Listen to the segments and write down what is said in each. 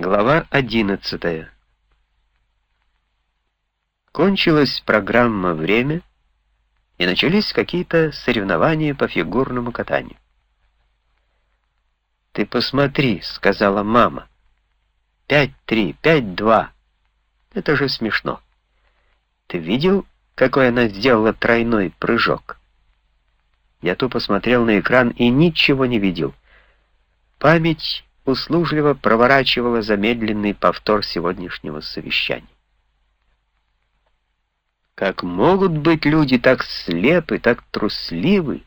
Глава 11 Кончилась программа «Время», и начались какие-то соревнования по фигурному катанию. «Ты посмотри», — сказала мама. «Пять-три, пять-два. Это же смешно. Ты видел, какой она сделала тройной прыжок?» Я тупо смотрел на экран и ничего не видел. Память услужливо проворачивала замедленный повтор сегодняшнего совещания. Как могут быть люди так слепы, так трусливы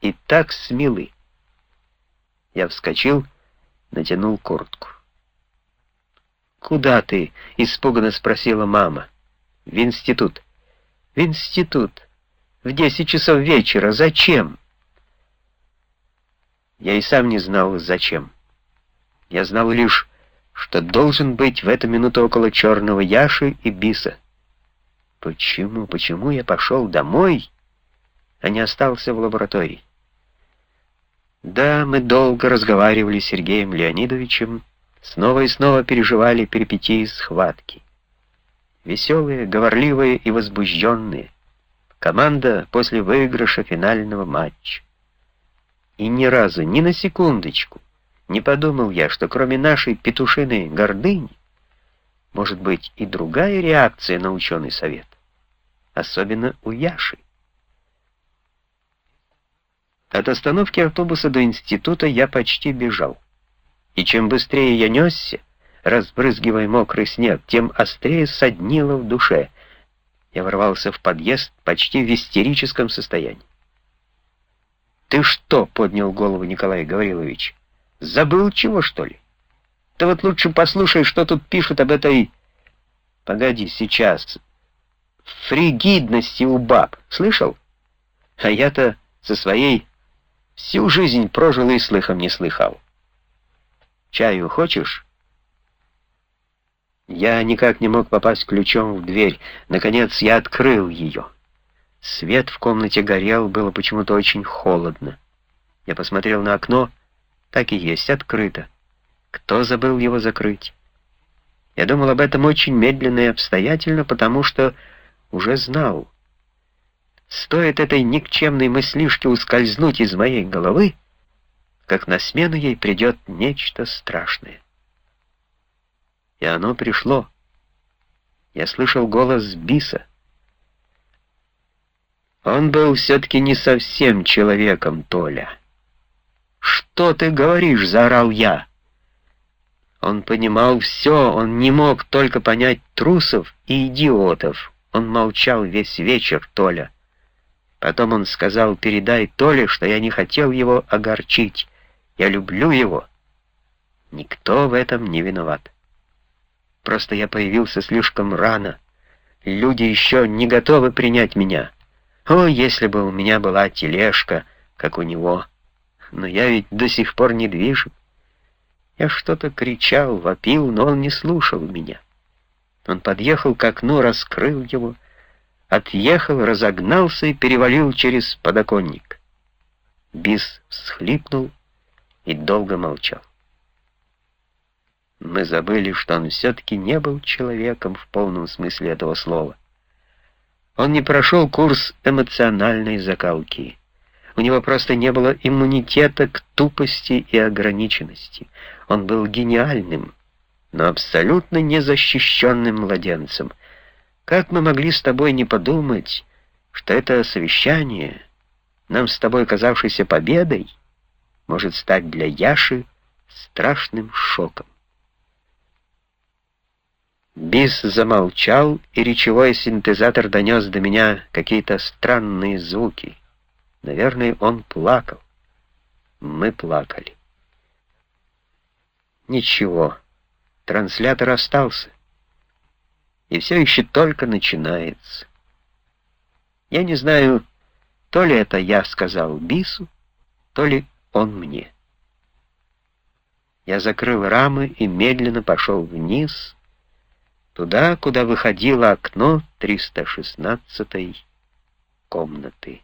и так смелы? Я вскочил, натянул куртку. «Куда ты?» — испуганно спросила мама. «В институт». «В институт. В десять часов вечера. Зачем?» Я и сам не знал, зачем. Я знал лишь, что должен быть в эту минуту около черного Яши и Биса. Почему, почему я пошел домой, а не остался в лаборатории? Да, мы долго разговаривали с Сергеем Леонидовичем, снова и снова переживали перипетии схватки. Веселые, говорливые и возбужденные. Команда после выигрыша финального матча. И ни разу, ни на секундочку не подумал я, что кроме нашей петушиной гордыни может быть и другая реакция на ученый совет, особенно у Яши. От остановки автобуса до института я почти бежал. И чем быстрее я несся, разбрызгивая мокрый снег, тем острее соднило в душе. Я ворвался в подъезд почти в истерическом состоянии. «Ты что?» — поднял голову Николай Гаврилович. «Забыл чего, что ли? Ты вот лучше послушай, что тут пишут об этой... Погоди, сейчас. Фригидности у баб. Слышал? А я-то со своей всю жизнь прожил и слыхом не слыхал. Чаю хочешь?» Я никак не мог попасть ключом в дверь. Наконец я открыл ее. Свет в комнате горел, было почему-то очень холодно. Я посмотрел на окно, так и есть, открыто. Кто забыл его закрыть? Я думал об этом очень медленно и обстоятельно, потому что уже знал. Стоит этой никчемной мыслишке ускользнуть из моей головы, как на смену ей придет нечто страшное. И оно пришло. Я слышал голос Биса. Он был все-таки не совсем человеком, Толя. «Что ты говоришь?» — заорал я. Он понимал все, он не мог только понять трусов и идиотов. Он молчал весь вечер, Толя. Потом он сказал, передай Толе, что я не хотел его огорчить. Я люблю его. Никто в этом не виноват. Просто я появился слишком рано. Люди еще не готовы принять меня. О, если бы у меня была тележка, как у него. Но я ведь до сих пор не движим. Я что-то кричал, вопил, но он не слушал меня. Он подъехал к окну, раскрыл его, отъехал, разогнался и перевалил через подоконник. Бис всхлипнул и долго молчал. Мы забыли, что он все-таки не был человеком в полном смысле этого слова. Он не прошел курс эмоциональной закалки. У него просто не было иммунитета к тупости и ограниченности. Он был гениальным, но абсолютно незащищенным младенцем. Как мы могли с тобой не подумать, что это совещание, нам с тобой казавшейся победой, может стать для Яши страшным шоком? Бис замолчал, и речевой синтезатор донес до меня какие-то странные звуки. Наверное, он плакал. Мы плакали. Ничего, транслятор остался. И все еще только начинается. Я не знаю, то ли это я сказал Бису, то ли он мне. Я закрыл рамы и медленно пошел вниз, туда, куда выходило окно 316 комнаты.